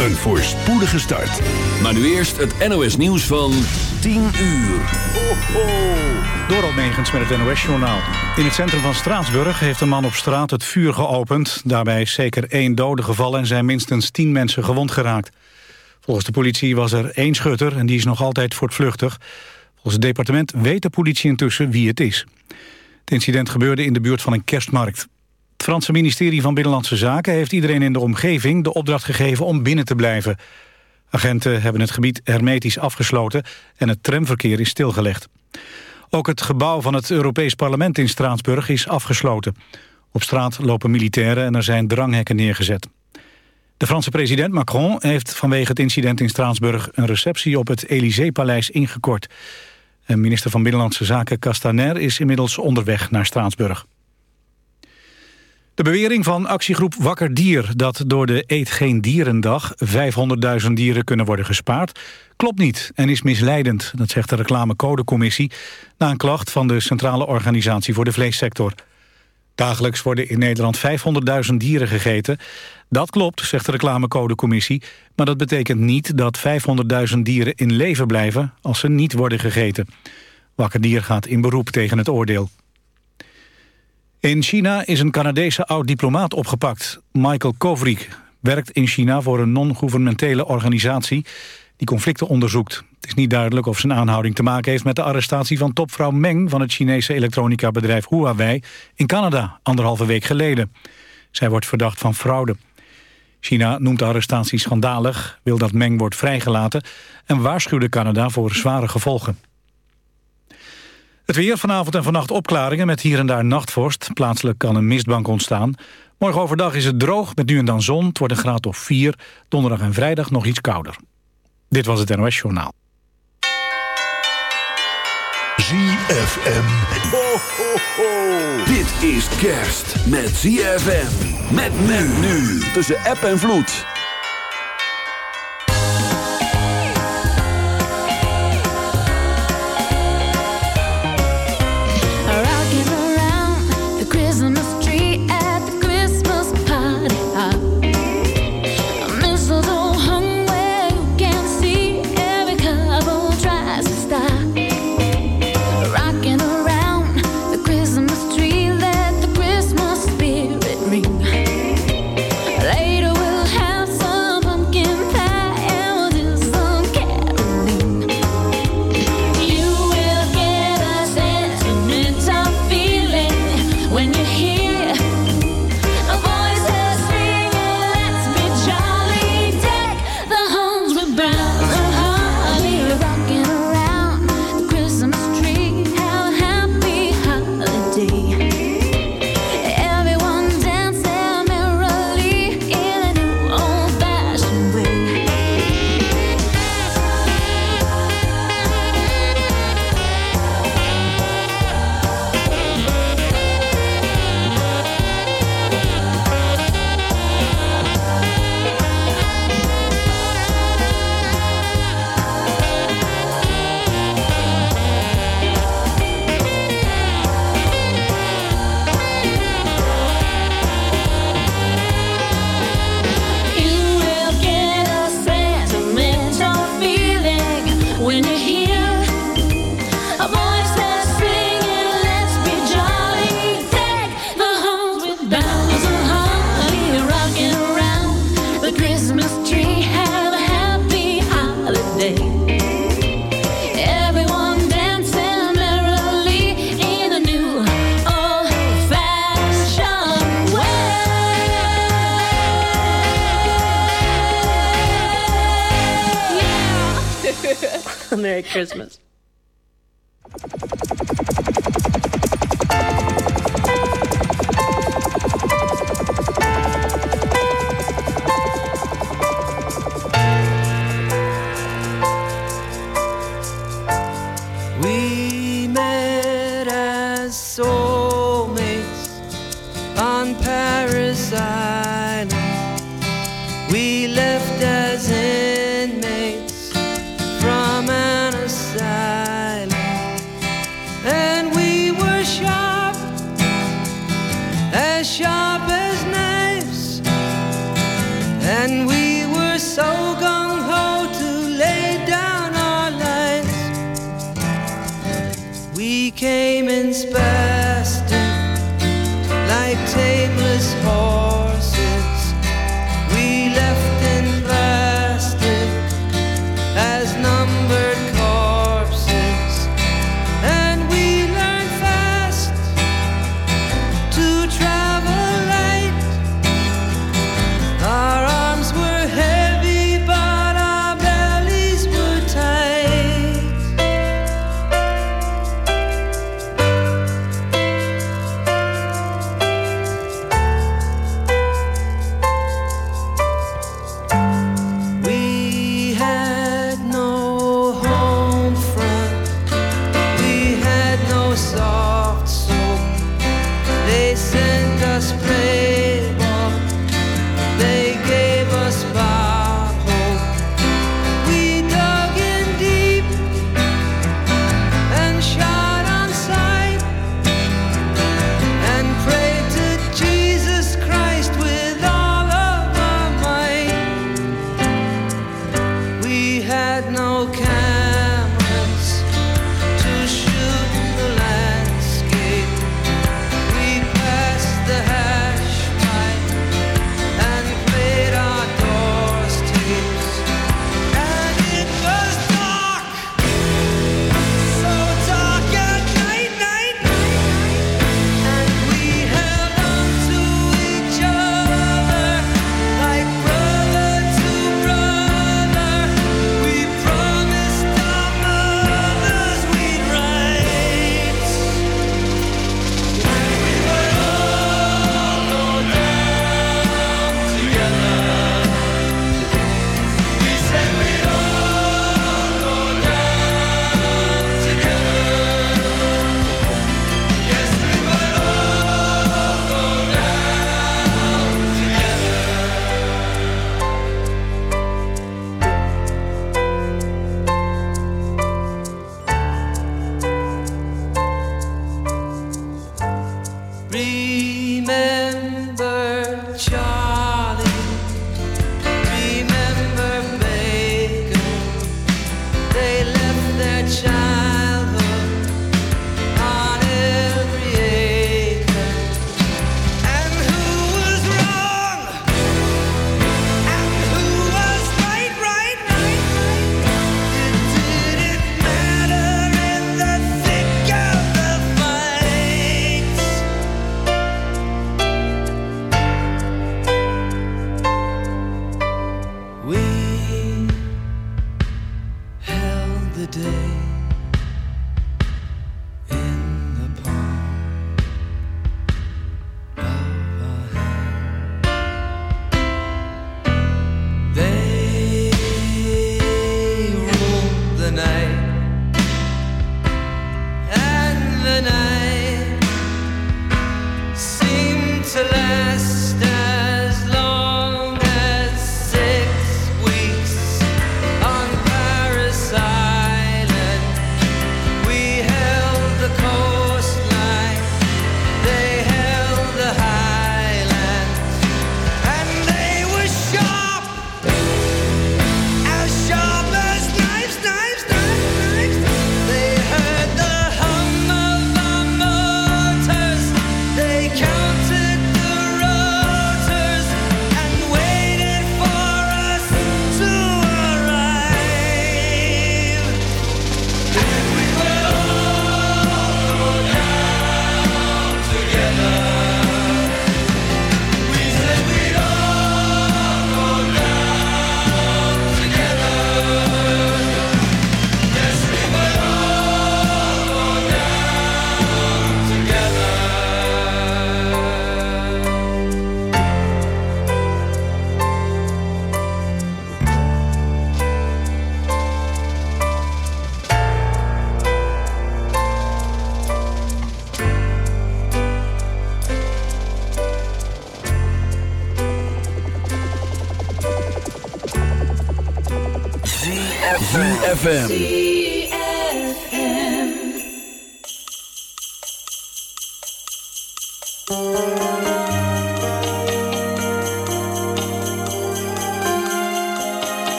Een voorspoedige start. Maar nu eerst het NOS nieuws van 10 uur. Ho, ho. Door Megens met het NOS-journaal. In het centrum van Straatsburg heeft een man op straat het vuur geopend. Daarbij is zeker één dode gevallen en zijn minstens tien mensen gewond geraakt. Volgens de politie was er één schutter en die is nog altijd voortvluchtig. Volgens het departement weet de politie intussen wie het is. Het incident gebeurde in de buurt van een kerstmarkt. Het Franse ministerie van Binnenlandse Zaken heeft iedereen in de omgeving de opdracht gegeven om binnen te blijven. Agenten hebben het gebied hermetisch afgesloten en het tramverkeer is stilgelegd. Ook het gebouw van het Europees Parlement in Straatsburg is afgesloten. Op straat lopen militairen en er zijn dranghekken neergezet. De Franse president Macron heeft vanwege het incident in Straatsburg... een receptie op het Élysée-paleis ingekort. Minister van Binnenlandse Zaken Castaner is inmiddels onderweg naar Straatsburg. De bewering van actiegroep Wakker Dier... dat door de Eet Geen Dierendag 500.000 dieren kunnen worden gespaard... klopt niet en is misleidend, dat zegt de reclamecodecommissie... na een klacht van de Centrale Organisatie voor de Vleessector. Dagelijks worden in Nederland 500.000 dieren gegeten. Dat klopt, zegt de reclamecodecommissie... maar dat betekent niet dat 500.000 dieren in leven blijven... als ze niet worden gegeten. Wakker Dier gaat in beroep tegen het oordeel. In China is een Canadese oud-diplomaat opgepakt. Michael Kovrig werkt in China voor een non-governementele organisatie... die conflicten onderzoekt. Het is niet duidelijk of zijn aanhouding te maken heeft... met de arrestatie van topvrouw Meng van het Chinese elektronica-bedrijf Huawei... in Canada, anderhalve week geleden. Zij wordt verdacht van fraude. China noemt de arrestatie schandalig, wil dat Meng wordt vrijgelaten... en waarschuwde Canada voor zware gevolgen. Het weer vanavond en vannacht opklaringen met hier en daar nachtvorst. Plaatselijk kan een mistbank ontstaan. Morgen overdag is het droog met nu en dan zon. Het wordt een graad of 4. Donderdag en vrijdag nog iets kouder. Dit was het NOS Journaal. ZFM. Ho, ho, ho. Dit is kerst met ZFM. Met men nu. Tussen app en vloed. Christmas.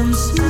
once more.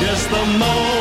Yes, the most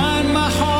find my heart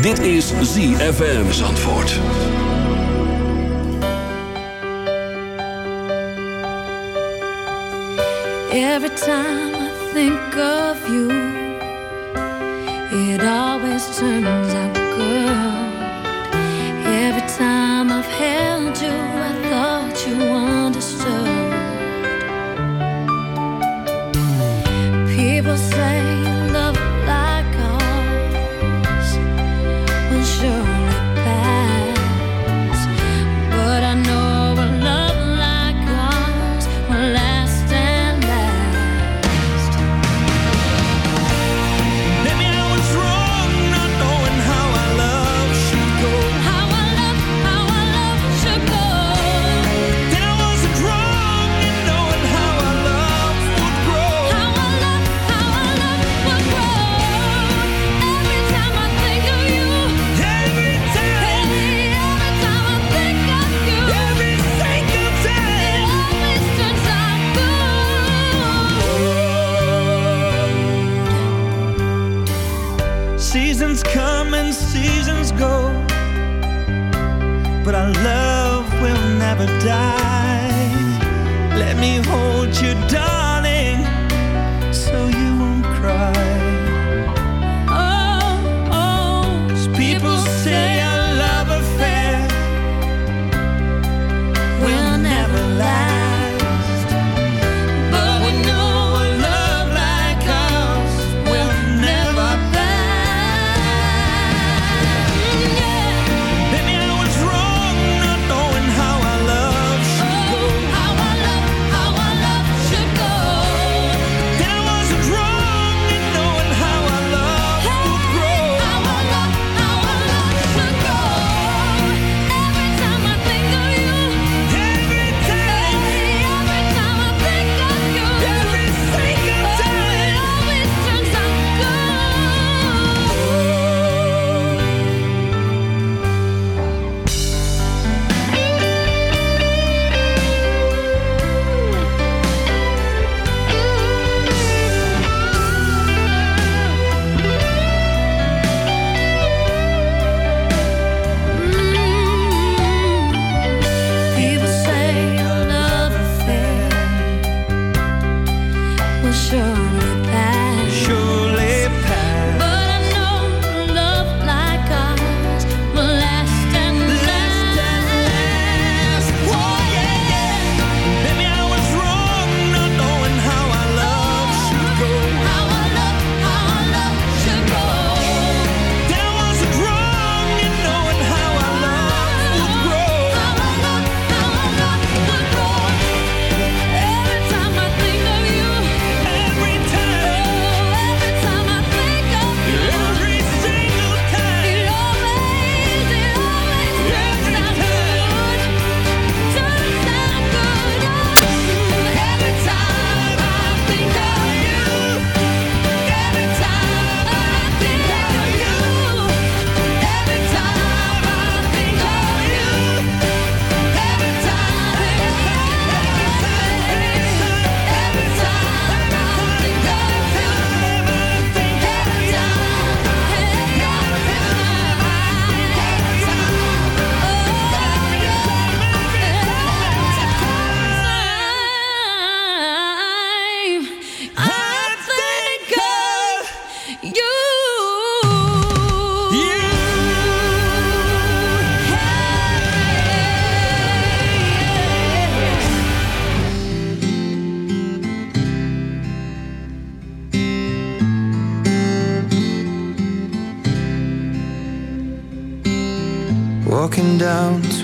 Dit is ZFM Zandvoort. Every time I think of you, it always turns out good. Every time I've held you, I thought you understood. Die. Let me hold you, darling,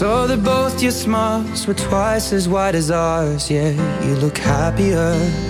Saw that both your smiles were twice as wide as ours. Yeah, you look happier.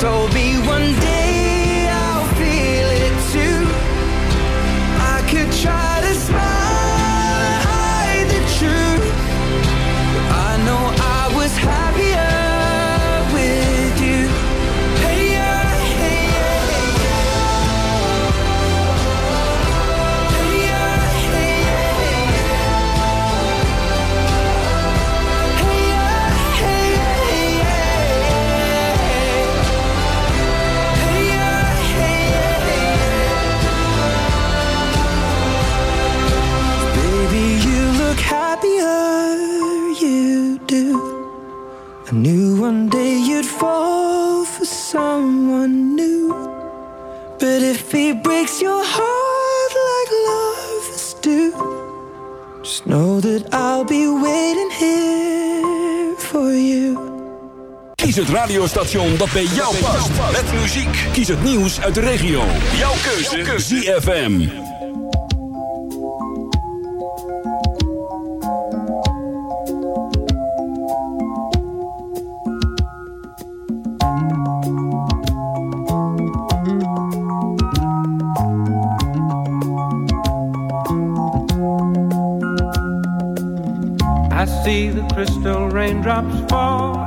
told me one day het radiostation dat bij jou past. Met muziek. Kies het nieuws uit de regio. Jouw keuze. ZFM. I see the crystal raindrops fall,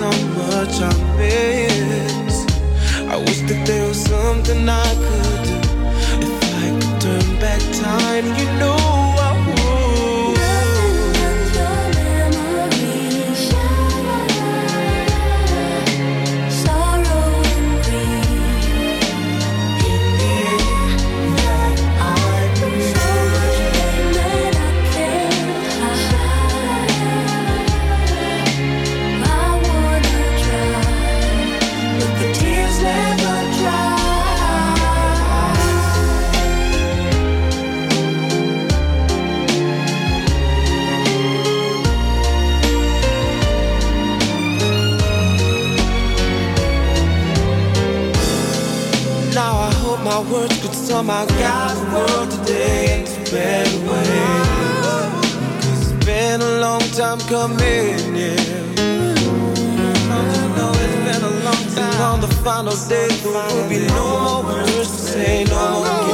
so much I miss. I wish that there was something I could do. If I could turn back time, you know. my words could somehow guide the world today into better. Cause it's been a long time coming, yeah. And on the final day, there will be no more words say, no more oh,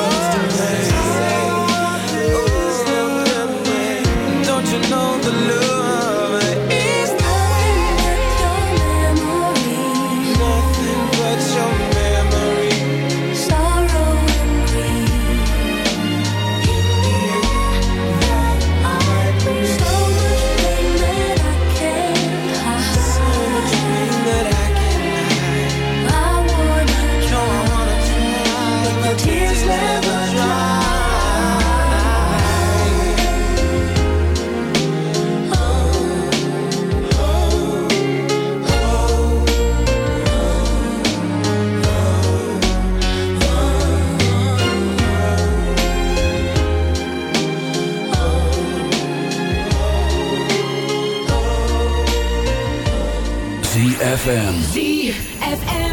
games. Don't you know the love? ZFM. ZFM.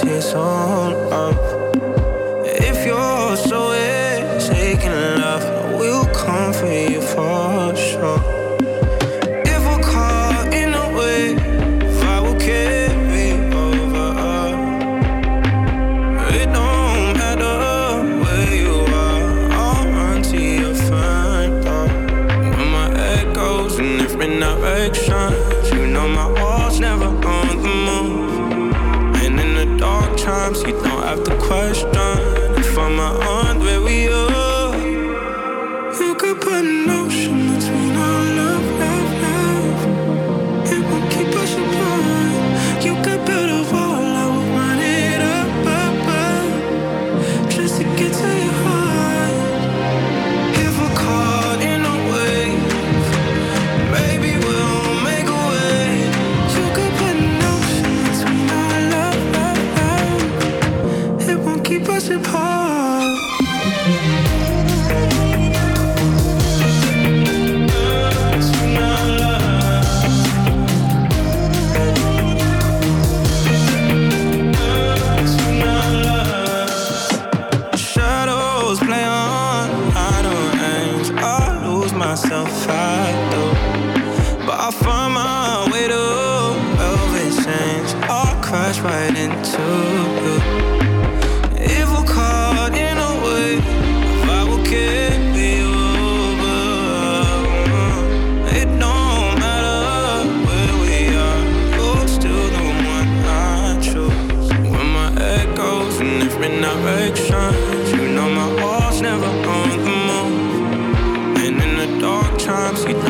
Tears on up. Uh. si